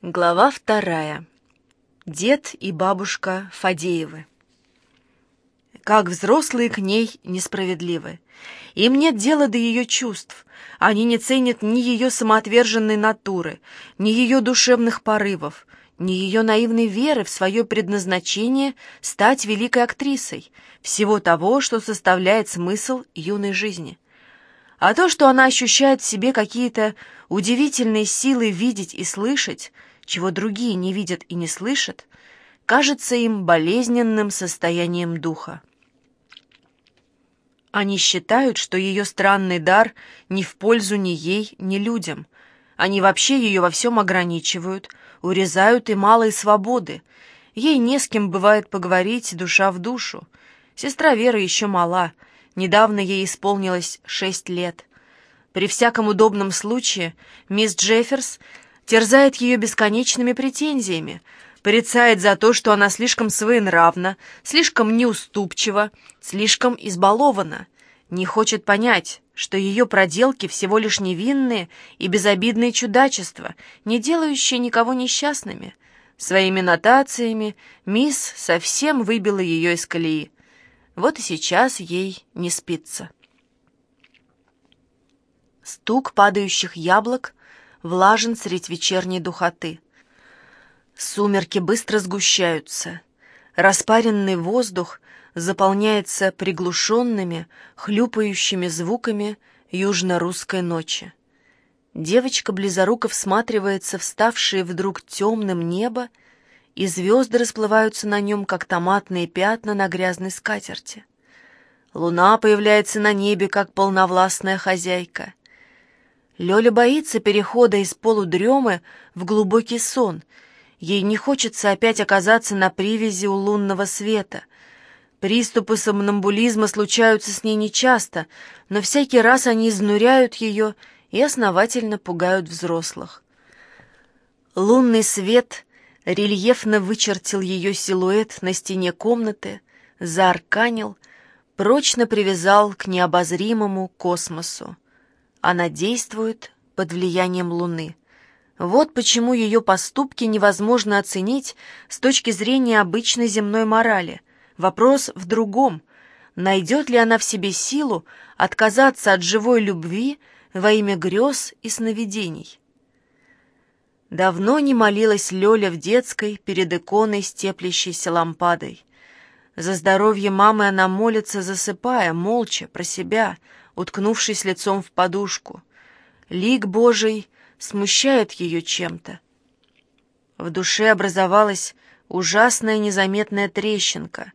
Глава вторая. Дед и бабушка Фадеевы. Как взрослые к ней несправедливы. Им нет дела до ее чувств. Они не ценят ни ее самоотверженной натуры, ни ее душевных порывов, ни ее наивной веры в свое предназначение стать великой актрисой, всего того, что составляет смысл юной жизни. А то, что она ощущает в себе какие-то удивительные силы видеть и слышать, чего другие не видят и не слышат, кажется им болезненным состоянием духа. Они считают, что ее странный дар ни в пользу ни ей, ни людям. Они вообще ее во всем ограничивают, урезают и малой свободы. Ей не с кем бывает поговорить душа в душу. Сестра Вера еще мала, недавно ей исполнилось шесть лет. При всяком удобном случае мисс Джефферс терзает ее бесконечными претензиями, порицает за то, что она слишком своенравна, слишком неуступчива, слишком избалована, не хочет понять, что ее проделки всего лишь невинные и безобидные чудачества, не делающие никого несчастными. Своими нотациями мисс совсем выбила ее из колеи. Вот и сейчас ей не спится. Стук падающих яблок влажен средь вечерней духоты. Сумерки быстро сгущаются. Распаренный воздух заполняется приглушенными, хлюпающими звуками южно-русской ночи. Девочка близоруко всматривается в ставшее вдруг темным небо, и звезды расплываются на нем, как томатные пятна на грязной скатерти. Луна появляется на небе, как полновластная хозяйка. Лёля боится перехода из полудремы в глубокий сон. Ей не хочется опять оказаться на привязи у лунного света. Приступы сомнамбулизма случаются с ней нечасто, но всякий раз они изнуряют ее и основательно пугают взрослых. Лунный свет рельефно вычертил ее силуэт на стене комнаты, заарканил, прочно привязал к необозримому космосу. Она действует под влиянием Луны. Вот почему ее поступки невозможно оценить с точки зрения обычной земной морали. Вопрос в другом. Найдет ли она в себе силу отказаться от живой любви во имя грез и сновидений? Давно не молилась Лёля в детской перед иконой с теплящейся лампадой. За здоровье мамы она молится, засыпая, молча, про себя — уткнувшись лицом в подушку. Лик Божий смущает ее чем-то. В душе образовалась ужасная незаметная трещинка.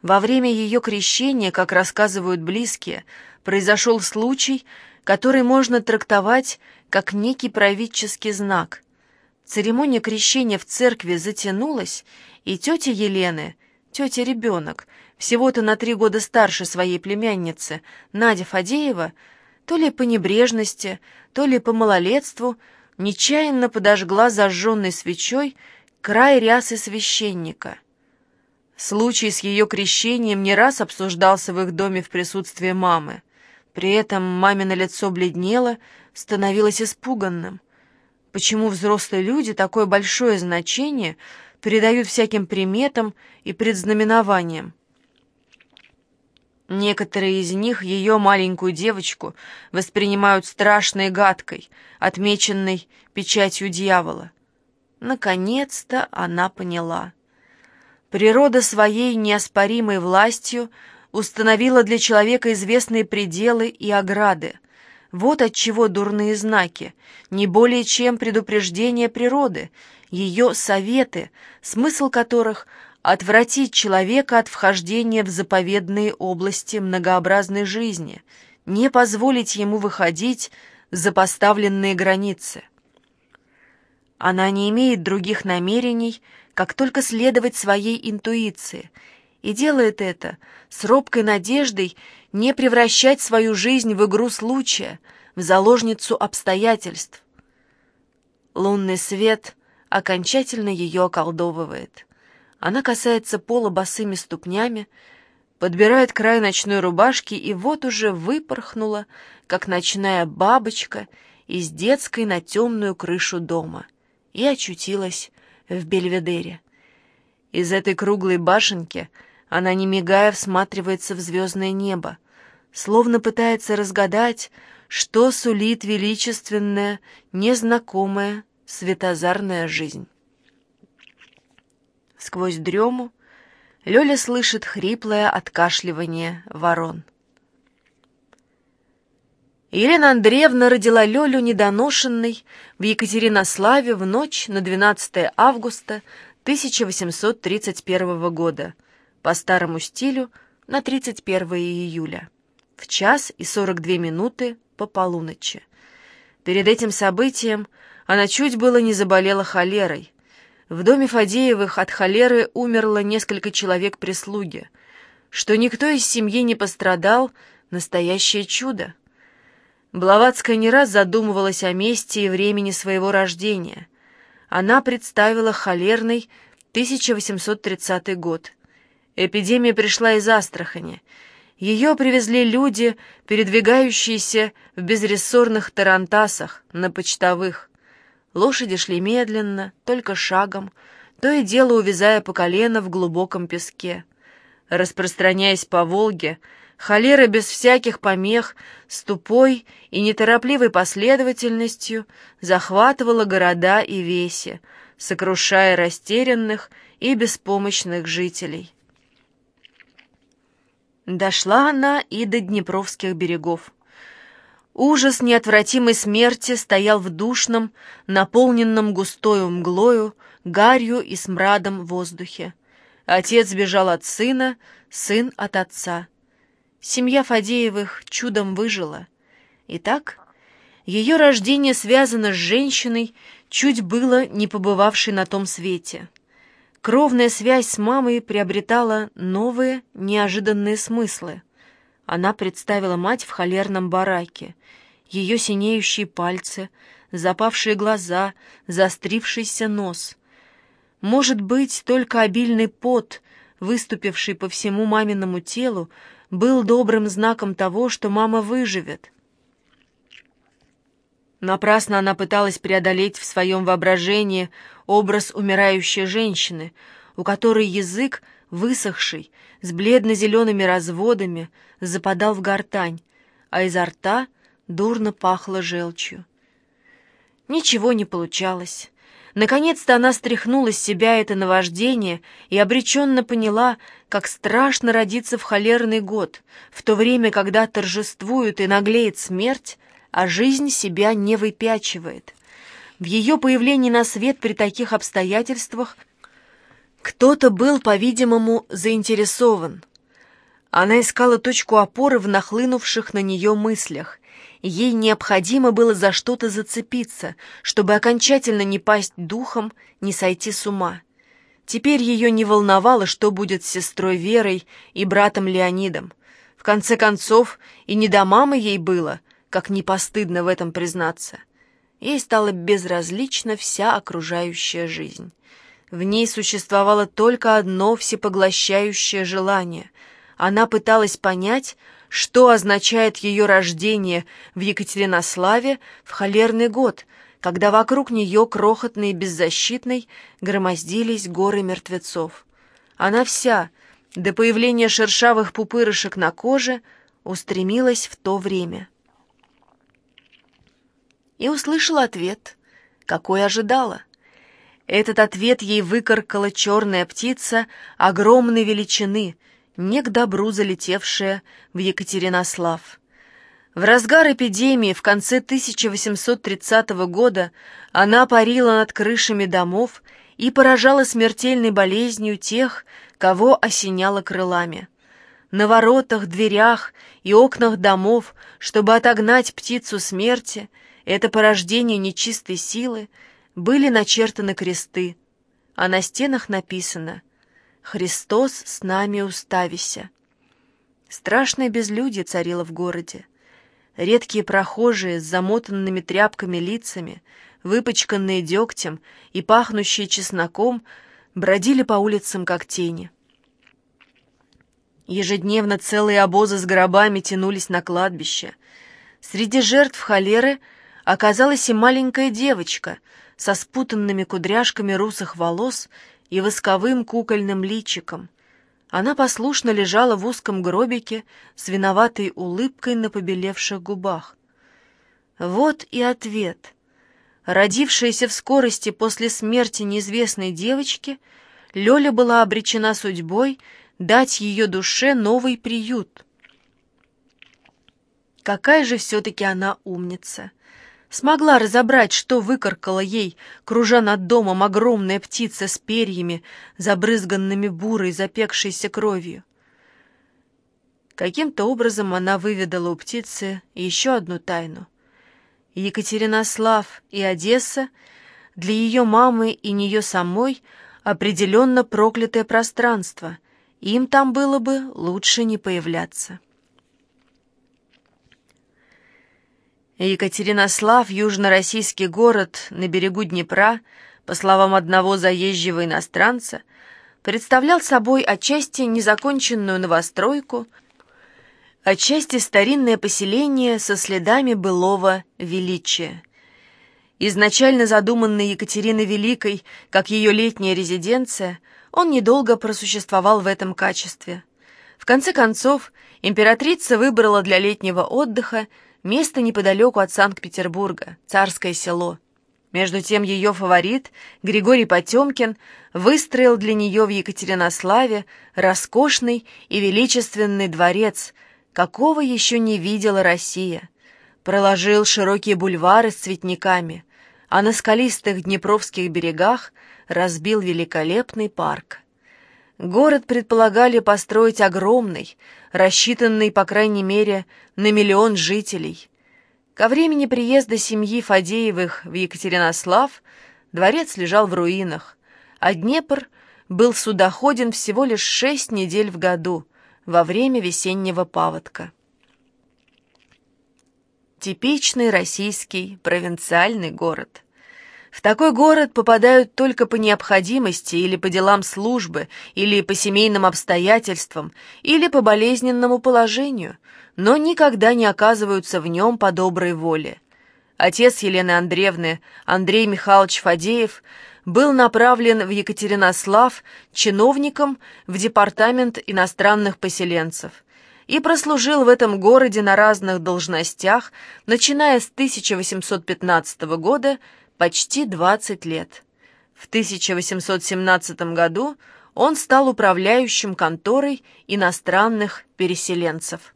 Во время ее крещения, как рассказывают близкие, произошел случай, который можно трактовать как некий правительский знак. Церемония крещения в церкви затянулась, и тетя Елены, тетя-ребенок, всего-то на три года старше своей племянницы, Надя Фадеева, то ли по небрежности, то ли по малолетству, нечаянно подожгла зажженной свечой край рясы священника. Случай с ее крещением не раз обсуждался в их доме в присутствии мамы. При этом мамино лицо бледнело, становилось испуганным. Почему взрослые люди такое большое значение придают всяким приметам и предзнаменованиям? Некоторые из них ее маленькую девочку воспринимают страшной гадкой, отмеченной печатью дьявола. Наконец-то она поняла. Природа своей неоспоримой властью установила для человека известные пределы и ограды. Вот отчего дурные знаки, не более чем предупреждение природы, ее советы, смысл которых — отвратить человека от вхождения в заповедные области многообразной жизни, не позволить ему выходить за поставленные границы. Она не имеет других намерений, как только следовать своей интуиции, и делает это с робкой надеждой не превращать свою жизнь в игру случая, в заложницу обстоятельств. Лунный свет окончательно ее околдовывает. Она касается пола босыми ступнями, подбирает край ночной рубашки и вот уже выпорхнула, как ночная бабочка, из детской на темную крышу дома. и очутилась в Бельведере. Из этой круглой башенки она, не мигая, всматривается в звездное небо, словно пытается разгадать, что сулит величественная, незнакомая, светозарная жизнь. Сквозь дрему Лёля слышит хриплое откашливание ворон. Елена Андреевна родила Лёлю недоношенной в Екатеринославе в ночь на 12 августа 1831 года, по старому стилю на 31 июля, в час и 42 минуты по полуночи. Перед этим событием она чуть было не заболела холерой. В доме Фадеевых от холеры умерло несколько человек прислуги. Что никто из семьи не пострадал — настоящее чудо. Блаватская не раз задумывалась о месте и времени своего рождения. Она представила холерный 1830 год. Эпидемия пришла из Астрахани. Ее привезли люди, передвигающиеся в безрессорных тарантасах, на почтовых. Лошади шли медленно, только шагом, то и дело увязая по колено в глубоком песке. Распространяясь по Волге, Холера без всяких помех, с тупой и неторопливой последовательностью захватывала города и веси, сокрушая растерянных и беспомощных жителей. Дошла она и до Днепровских берегов. Ужас неотвратимой смерти стоял в душном, наполненном густою мглою, гарью и смрадом воздухе. Отец бежал от сына, сын от отца. Семья Фадеевых чудом выжила. Итак, ее рождение связано с женщиной, чуть было не побывавшей на том свете. Кровная связь с мамой приобретала новые, неожиданные смыслы. Она представила мать в холерном бараке. Ее синеющие пальцы, запавшие глаза, заострившийся нос. Может быть, только обильный пот, выступивший по всему маминому телу, был добрым знаком того, что мама выживет. Напрасно она пыталась преодолеть в своем воображении образ умирающей женщины, у которой язык, высохший, с бледно-зелеными разводами, западал в гортань, а изо рта дурно пахло желчью. Ничего не получалось. Наконец-то она стряхнула с себя это наваждение и обреченно поняла, как страшно родиться в холерный год, в то время, когда торжествует и наглеет смерть, а жизнь себя не выпячивает. В ее появлении на свет при таких обстоятельствах кто-то был, по-видимому, заинтересован. Она искала точку опоры в нахлынувших на нее мыслях, Ей необходимо было за что-то зацепиться, чтобы окончательно не пасть духом, не сойти с ума. Теперь ее не волновало, что будет с сестрой Верой и братом Леонидом. В конце концов, и не до мамы ей было, как не постыдно в этом признаться. Ей стала безразлична вся окружающая жизнь. В ней существовало только одно всепоглощающее желание. Она пыталась понять, что означает ее рождение в Екатеринославе в холерный год, когда вокруг нее, крохотной и беззащитной, громоздились горы мертвецов. Она вся, до появления шершавых пупырышек на коже, устремилась в то время. И услышала ответ, какой ожидала. Этот ответ ей выкаркала черная птица огромной величины — не к добру залетевшая в Екатеринослав. В разгар эпидемии в конце 1830 года она парила над крышами домов и поражала смертельной болезнью тех, кого осеняла крылами. На воротах, дверях и окнах домов, чтобы отогнать птицу смерти, это порождение нечистой силы, были начертаны кресты, а на стенах написано «Христос с нами уставися». Страшное безлюдье царило в городе. Редкие прохожие с замотанными тряпками лицами, выпачканные дегтем и пахнущие чесноком, бродили по улицам как тени. Ежедневно целые обозы с гробами тянулись на кладбище. Среди жертв холеры оказалась и маленькая девочка, со спутанными кудряшками русых волос и восковым кукольным личиком. Она послушно лежала в узком гробике с виноватой улыбкой на побелевших губах. Вот и ответ. Родившаяся в скорости после смерти неизвестной девочки, Лёля была обречена судьбой дать ее душе новый приют. Какая же все-таки она умница! Смогла разобрать, что выкаркала ей, кружа над домом огромная птица с перьями, забрызганными бурой, запекшейся кровью. Каким-то образом она выведала у птицы еще одну тайну. Екатеринослав и Одесса для ее мамы и нее самой определенно проклятое пространство, им там было бы лучше не появляться. Екатеринослав, южно-российский город на берегу Днепра, по словам одного заезжего иностранца, представлял собой отчасти незаконченную новостройку, отчасти старинное поселение со следами былого величия. Изначально задуманный Екатериной Великой как ее летняя резиденция, он недолго просуществовал в этом качестве. В конце концов, императрица выбрала для летнего отдыха место неподалеку от Санкт-Петербурга, Царское село. Между тем ее фаворит, Григорий Потемкин, выстроил для нее в Екатеринославе роскошный и величественный дворец, какого еще не видела Россия. Проложил широкие бульвары с цветниками, а на скалистых днепровских берегах разбил великолепный парк. Город предполагали построить огромный, рассчитанный, по крайней мере, на миллион жителей. Ко времени приезда семьи Фадеевых в Екатеринослав дворец лежал в руинах, а Днепр был судоходен всего лишь шесть недель в году, во время весеннего паводка. Типичный российский провинциальный город – в такой город попадают только по необходимости или по делам службы, или по семейным обстоятельствам, или по болезненному положению, но никогда не оказываются в нем по доброй воле. Отец Елены Андреевны, Андрей Михайлович Фадеев, был направлен в Екатеринослав чиновником в департамент иностранных поселенцев и прослужил в этом городе на разных должностях, начиная с 1815 года почти 20 лет. В 1817 году он стал управляющим конторой иностранных переселенцев.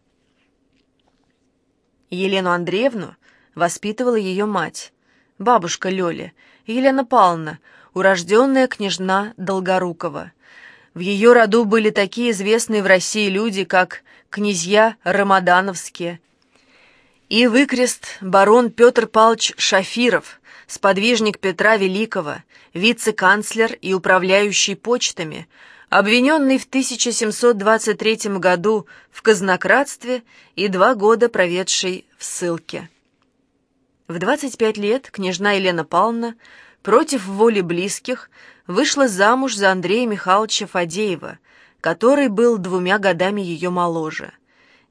Елену Андреевну воспитывала ее мать, бабушка Лёля, Елена Павловна, урожденная княжна Долгорукова. В ее роду были такие известные в России люди, как князья Рамадановские и выкрест барон Петр Павлович Шафиров – сподвижник Петра Великого, вице-канцлер и управляющий почтами, обвиненный в 1723 году в казнократстве и два года проведший в ссылке. В 25 лет княжна Елена Павловна против воли близких вышла замуж за Андрея Михайловича Фадеева, который был двумя годами ее моложе.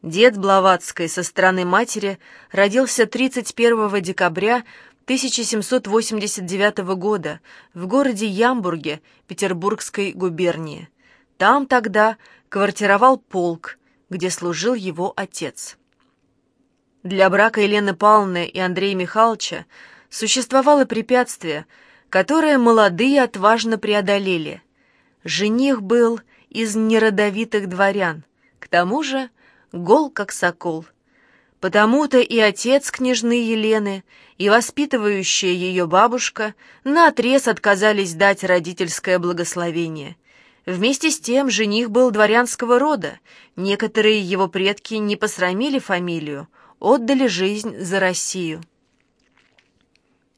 Дед Блаватской со стороны матери родился 31 декабря 1789 года в городе Ямбурге Петербургской губернии. Там тогда квартировал полк, где служил его отец. Для брака Елены Павловны и Андрея Михайловича существовало препятствие, которое молодые отважно преодолели. Жених был из неродовитых дворян, к тому же гол как сокол – Потому-то и отец княжны Елены, и воспитывающая ее бабушка наотрез отказались дать родительское благословение. Вместе с тем жених был дворянского рода, некоторые его предки не посрамили фамилию, отдали жизнь за Россию.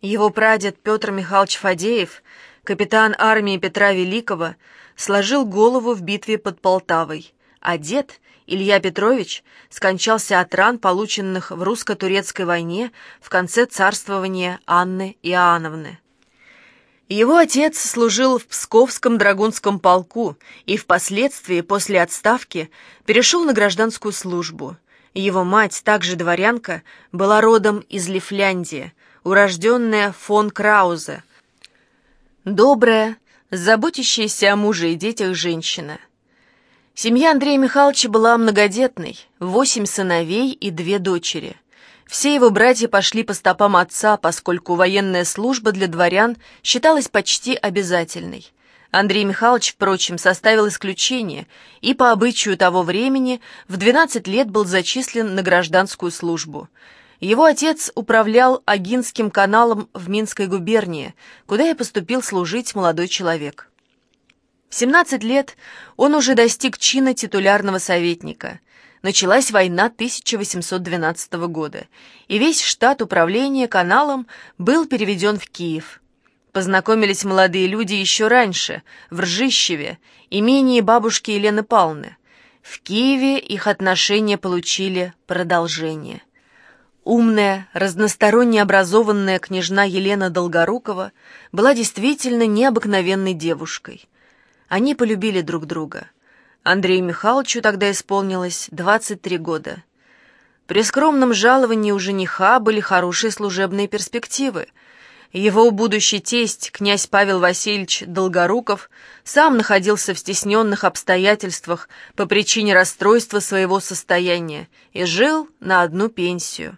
Его прадед Петр Михайлович Фадеев, капитан армии Петра Великого, сложил голову в битве под Полтавой, а дед — Илья Петрович скончался от ран, полученных в русско-турецкой войне в конце царствования Анны Иоанновны. Его отец служил в Псковском драгунском полку и впоследствии, после отставки, перешел на гражданскую службу. Его мать, также дворянка, была родом из Лифляндии, урожденная фон Краузе, Добрая, заботящаяся о муже и детях женщина. Семья Андрея Михайловича была многодетной, восемь сыновей и две дочери. Все его братья пошли по стопам отца, поскольку военная служба для дворян считалась почти обязательной. Андрей Михайлович, впрочем, составил исключение и по обычаю того времени в 12 лет был зачислен на гражданскую службу. Его отец управлял Агинским каналом в Минской губернии, куда и поступил служить молодой человек. В 17 лет он уже достиг чина титулярного советника. Началась война 1812 года, и весь штат управления каналом был переведен в Киев – Познакомились молодые люди еще раньше, в Ржищеве, имении бабушки Елены Павловны. В Киеве их отношения получили продолжение. Умная, разносторонне образованная княжна Елена Долгорукова была действительно необыкновенной девушкой. Они полюбили друг друга. Андрею Михайловичу тогда исполнилось 23 года. При скромном жаловании у жениха были хорошие служебные перспективы — его будущий тесть, князь Павел Васильевич Долгоруков, сам находился в стесненных обстоятельствах по причине расстройства своего состояния и жил на одну пенсию.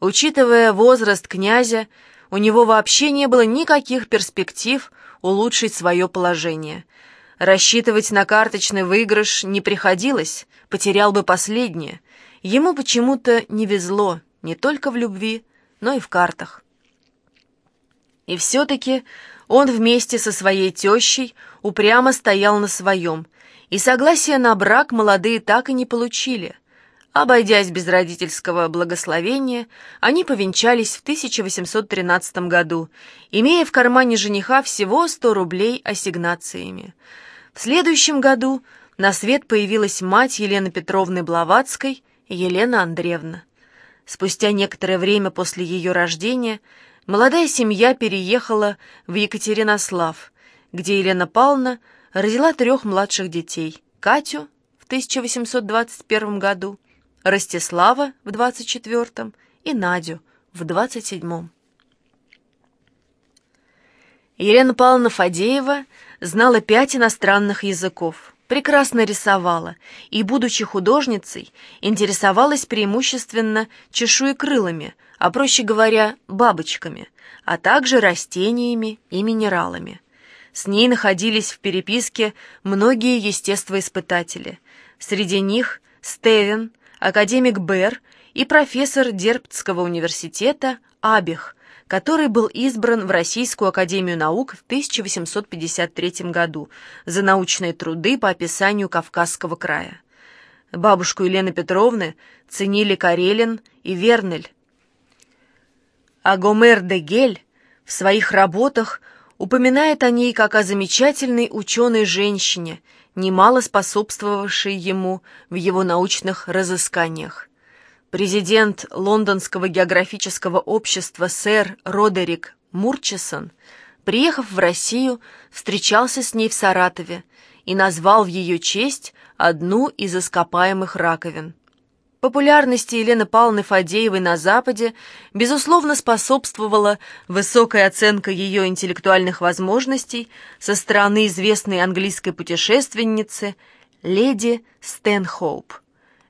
Учитывая возраст князя, у него вообще не было никаких перспектив улучшить свое положение. Рассчитывать на карточный выигрыш не приходилось, потерял бы последнее. Ему почему-то не везло не только в любви, но и в картах. И все-таки он вместе со своей тещей упрямо стоял на своем, и согласия на брак молодые так и не получили. Обойдясь без родительского благословения, они повенчались в 1813 году, имея в кармане жениха всего 100 рублей ассигнациями. В следующем году на свет появилась мать Елены Петровны Блаватской, Елена Андреевна. Спустя некоторое время после ее рождения молодая семья переехала в Екатеринослав, где Елена Павловна родила трех младших детей – Катю в 1821 году, Ростислава в 24 и Надю в 27 Елена Павловна Фадеева знала пять иностранных языков, прекрасно рисовала и, будучи художницей, интересовалась преимущественно чешуекрылыми – а проще говоря, бабочками, а также растениями и минералами. С ней находились в переписке многие естествоиспытатели. Среди них Стевен, академик Бер и профессор Дербцкого университета Абих, который был избран в Российскую академию наук в 1853 году за научные труды по описанию Кавказского края. Бабушку Елены Петровны ценили Карелин и Вернель, а Гомер де Гель в своих работах упоминает о ней как о замечательной ученой-женщине, немало способствовавшей ему в его научных разысканиях. Президент Лондонского географического общества сэр Родерик Мурчисон, приехав в Россию, встречался с ней в Саратове и назвал в ее честь одну из ископаемых раковин – Популярности Елены Павловны Фадеевой на Западе, безусловно, способствовала высокая оценка ее интеллектуальных возможностей со стороны известной английской путешественницы леди Стэнхоуп.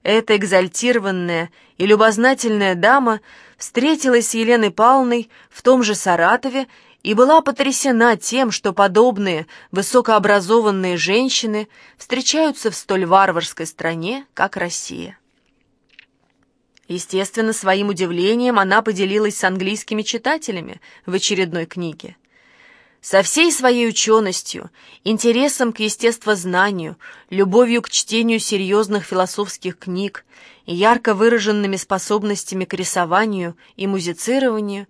Эта экзальтированная и любознательная дама встретилась с Еленой Павловной в том же Саратове и была потрясена тем, что подобные высокообразованные женщины встречаются в столь варварской стране, как Россия. Естественно, своим удивлением она поделилась с английскими читателями в очередной книге. Со всей своей ученостью, интересом к естествознанию, любовью к чтению серьезных философских книг и ярко выраженными способностями к рисованию и музицированию,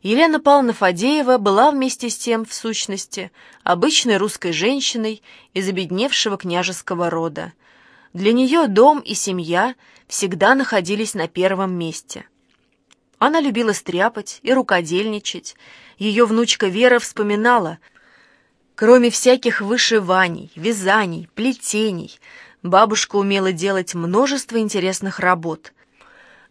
Елена Павловна Фадеева была вместе с тем, в сущности, обычной русской женщиной из обедневшего княжеского рода. Для нее дом и семья – всегда находились на первом месте. Она любила стряпать и рукодельничать. Ее внучка Вера вспоминала, кроме всяких вышиваний, вязаний, плетений, бабушка умела делать множество интересных работ.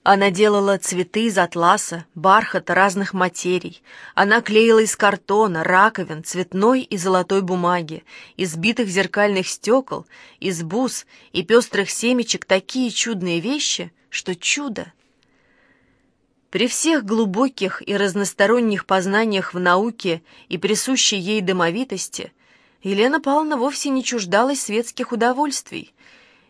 Она делала цветы из атласа, бархата, разных материй. Она клеила из картона, раковин, цветной и золотой бумаги, из битых зеркальных стекол, из бус и пестрых семечек такие чудные вещи, что чудо. При всех глубоких и разносторонних познаниях в науке и присущей ей домовитости Елена Павловна вовсе не чуждалась светских удовольствий,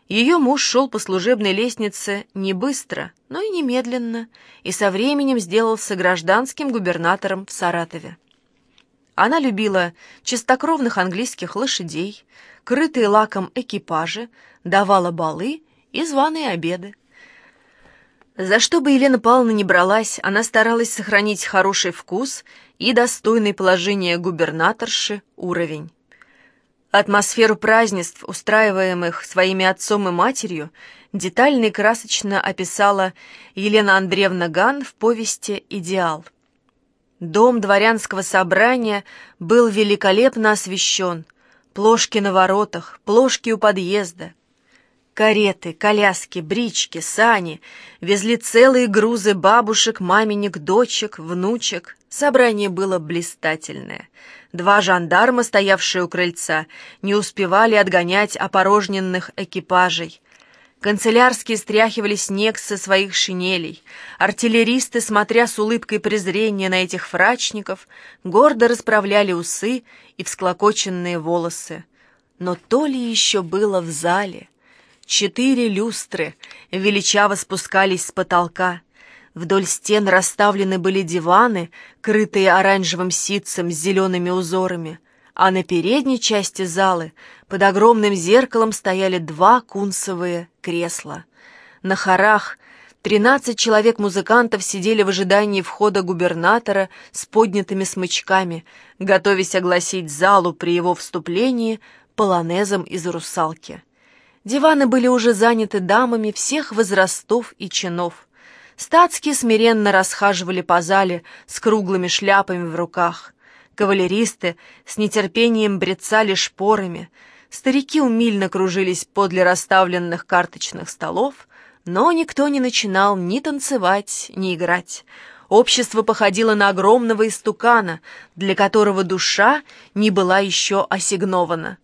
ее муж шел по служебной лестнице не быстро, но и немедленно, и со временем сделался гражданским губернатором в Саратове. Она любила чистокровных английских лошадей, крытые лаком экипажи, давала балы и званые обеды. За что бы Елена Павловна не бралась, она старалась сохранить хороший вкус и достойный положение губернаторши уровень. Атмосферу празднеств, устраиваемых своими отцом и матерью, детально и красочно описала Елена Андреевна Ган в повести «Идеал». Дом дворянского собрания был великолепно освещен. Плошки на воротах, плошки у подъезда. Кареты, коляски, брички, сани везли целые грузы бабушек, маменек, дочек, внучек. Собрание было блистательное — Два жандарма, стоявшие у крыльца, не успевали отгонять опорожненных экипажей. Канцелярские стряхивали снег со своих шинелей. Артиллеристы, смотря с улыбкой презрения на этих фрачников, гордо расправляли усы и всклокоченные волосы. Но то ли еще было в зале. Четыре люстры величаво спускались с потолка. Вдоль стен расставлены были диваны, крытые оранжевым ситцем с зелеными узорами, а на передней части залы под огромным зеркалом стояли два кунцевые кресла. На хорах тринадцать человек-музыкантов сидели в ожидании входа губернатора с поднятыми смычками, готовясь огласить залу при его вступлении полонезом из «Русалки». Диваны были уже заняты дамами всех возрастов и чинов. Статские смиренно расхаживали по зале с круглыми шляпами в руках. Кавалеристы с нетерпением брецали шпорами. Старики умильно кружились подле расставленных карточных столов, но никто не начинал ни танцевать, ни играть. Общество походило на огромного истукана, для которого душа не была еще осигнована.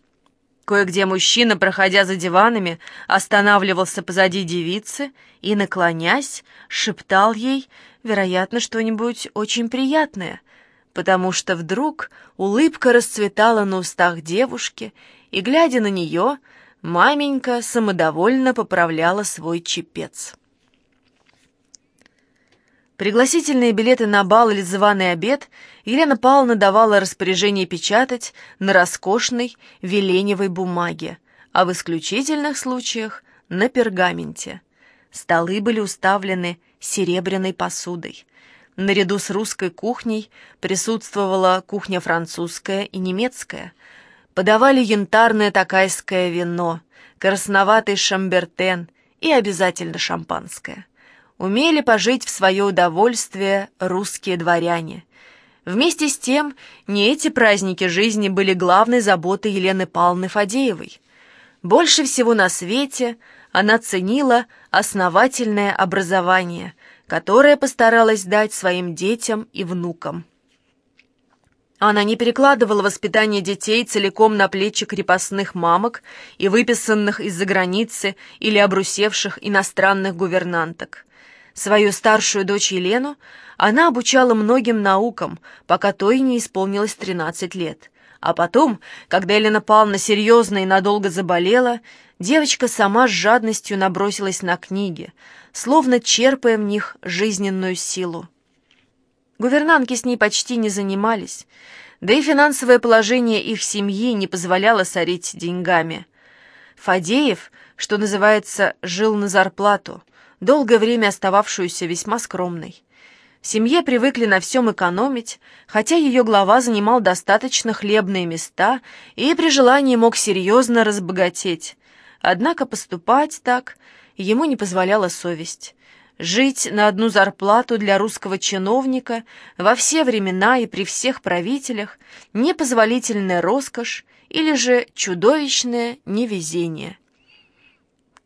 Кое-где мужчина, проходя за диванами, останавливался позади девицы и, наклонясь, шептал ей, вероятно, что-нибудь очень приятное, потому что вдруг улыбка расцветала на устах девушки, и, глядя на нее, маменька самодовольно поправляла свой чепец. Пригласительные билеты на бал или званый обед Елена Павловна давала распоряжение печатать на роскошной веленевой бумаге, а в исключительных случаях на пергаменте. Столы были уставлены серебряной посудой. Наряду с русской кухней присутствовала кухня французская и немецкая. Подавали янтарное такайское вино, красноватый шамбертен и обязательно шампанское умели пожить в свое удовольствие русские дворяне. Вместе с тем, не эти праздники жизни были главной заботой Елены Павловны Фадеевой. Больше всего на свете она ценила основательное образование, которое постаралась дать своим детям и внукам. Она не перекладывала воспитание детей целиком на плечи крепостных мамок и выписанных из-за границы или обрусевших иностранных гувернанток. Свою старшую дочь Елену она обучала многим наукам, пока той не исполнилось 13 лет. А потом, когда Елена Павловна серьезно и надолго заболела, девочка сама с жадностью набросилась на книги, словно черпая в них жизненную силу. Гувернантки с ней почти не занимались, да и финансовое положение их семьи не позволяло сорить деньгами. Фадеев, что называется, жил на зарплату – долгое время остававшуюся весьма скромной. В семье привыкли на всем экономить, хотя ее глава занимал достаточно хлебные места и при желании мог серьезно разбогатеть. Однако поступать так ему не позволяла совесть. Жить на одну зарплату для русского чиновника во все времена и при всех правителях – непозволительная роскошь или же чудовищное невезение.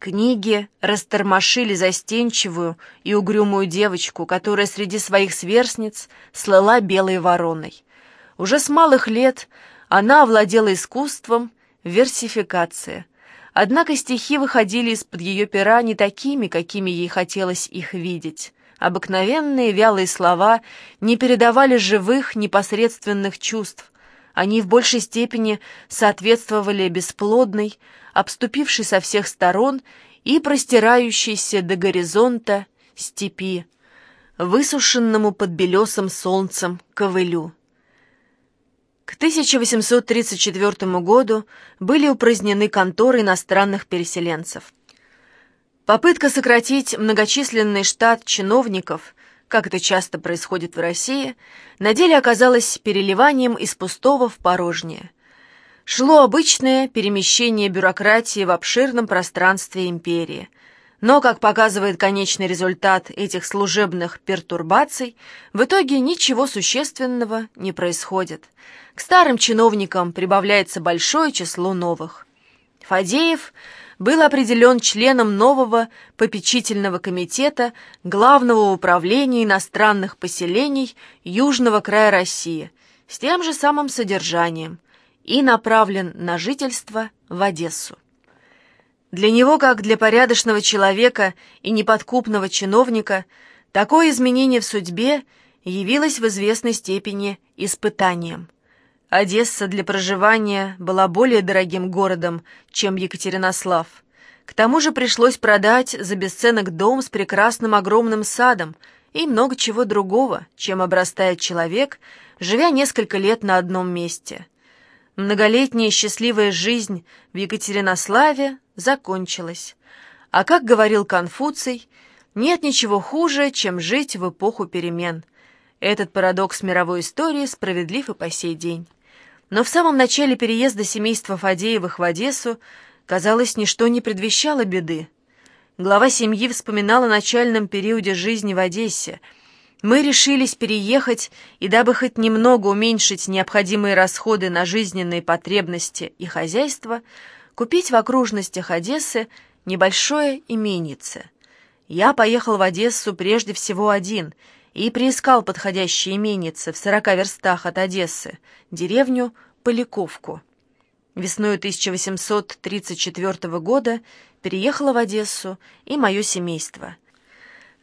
Книги растормошили застенчивую и угрюмую девочку, которая среди своих сверстниц слыла белой вороной. Уже с малых лет она овладела искусством версификации. Однако стихи выходили из-под ее пера не такими, какими ей хотелось их видеть. Обыкновенные вялые слова не передавали живых, непосредственных чувств. Они в большей степени соответствовали бесплодной, обступившей со всех сторон и простирающейся до горизонта степи, высушенному под белесым солнцем ковылю. К 1834 году были упразднены конторы иностранных переселенцев. Попытка сократить многочисленный штат чиновников, как это часто происходит в России, на деле оказалась переливанием из пустого в порожнее. Шло обычное перемещение бюрократии в обширном пространстве империи. Но, как показывает конечный результат этих служебных пертурбаций, в итоге ничего существенного не происходит. К старым чиновникам прибавляется большое число новых. Фадеев был определен членом нового попечительного комитета Главного управления иностранных поселений Южного края России с тем же самым содержанием и направлен на жительство в Одессу. Для него, как для порядочного человека и неподкупного чиновника, такое изменение в судьбе явилось в известной степени испытанием. Одесса для проживания была более дорогим городом, чем Екатеринослав. К тому же пришлось продать за бесценок дом с прекрасным огромным садом и много чего другого, чем обрастает человек, живя несколько лет на одном месте – Многолетняя счастливая жизнь в Екатеринославе закончилась. А как говорил Конфуций, нет ничего хуже, чем жить в эпоху перемен. Этот парадокс мировой истории справедлив и по сей день. Но в самом начале переезда семейства Фадеевых в Одессу, казалось, ничто не предвещало беды. Глава семьи вспоминал о начальном периоде жизни в Одессе – мы решились переехать, и дабы хоть немного уменьшить необходимые расходы на жизненные потребности и хозяйство, купить в окружностях Одессы небольшое именице. Я поехал в Одессу прежде всего один и приискал подходящее именице в сорока верстах от Одессы, деревню Поляковку. Весной 1834 года переехала в Одессу и мое семейство.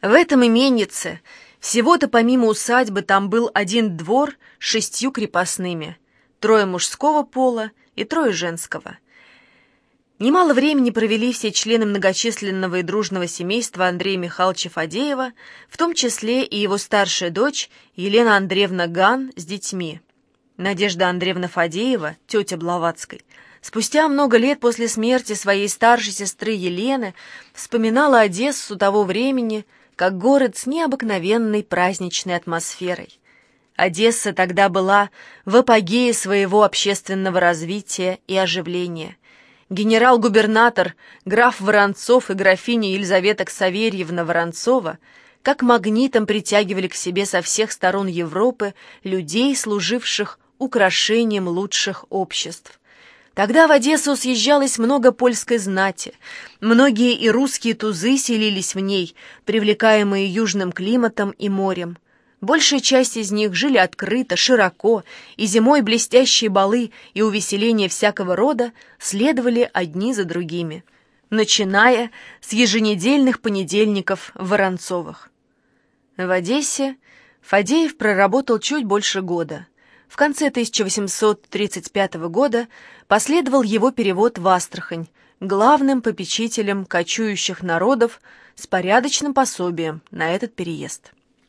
В этом именице всего-то помимо усадьбы там был один двор с шестью крепостными, трое мужского пола и трое женского. Немало времени провели все члены многочисленного и дружного семейства Андрея Михайловича Фадеева, в том числе и его старшая дочь Елена Андреевна Ган с детьми. Надежда Андреевна Фадеева, тетя Блаватской, спустя много лет после смерти своей старшей сестры Елены вспоминала Одессу того времени, как город с необыкновенной праздничной атмосферой. Одесса тогда была в апогее своего общественного развития и оживления. Генерал-губернатор, граф Воронцов и графиня Елизавета Ксаверьевна Воронцова как магнитом притягивали к себе со всех сторон Европы людей, служивших украшением лучших обществ. Тогда в Одессу съезжалось много польской знати. Многие и русские тузы селились в ней, привлекаемые южным климатом и морем. Большая часть из них жили открыто, широко, и зимой блестящие балы и увеселения всякого рода следовали одни за другими, начиная с еженедельных понедельников в Воронцовых. В Одессе Фадеев проработал чуть больше года – в конце 1835 года последовал его перевод в Астрахань, главным попечителем кочующих народов с порядочным пособием на этот переезд.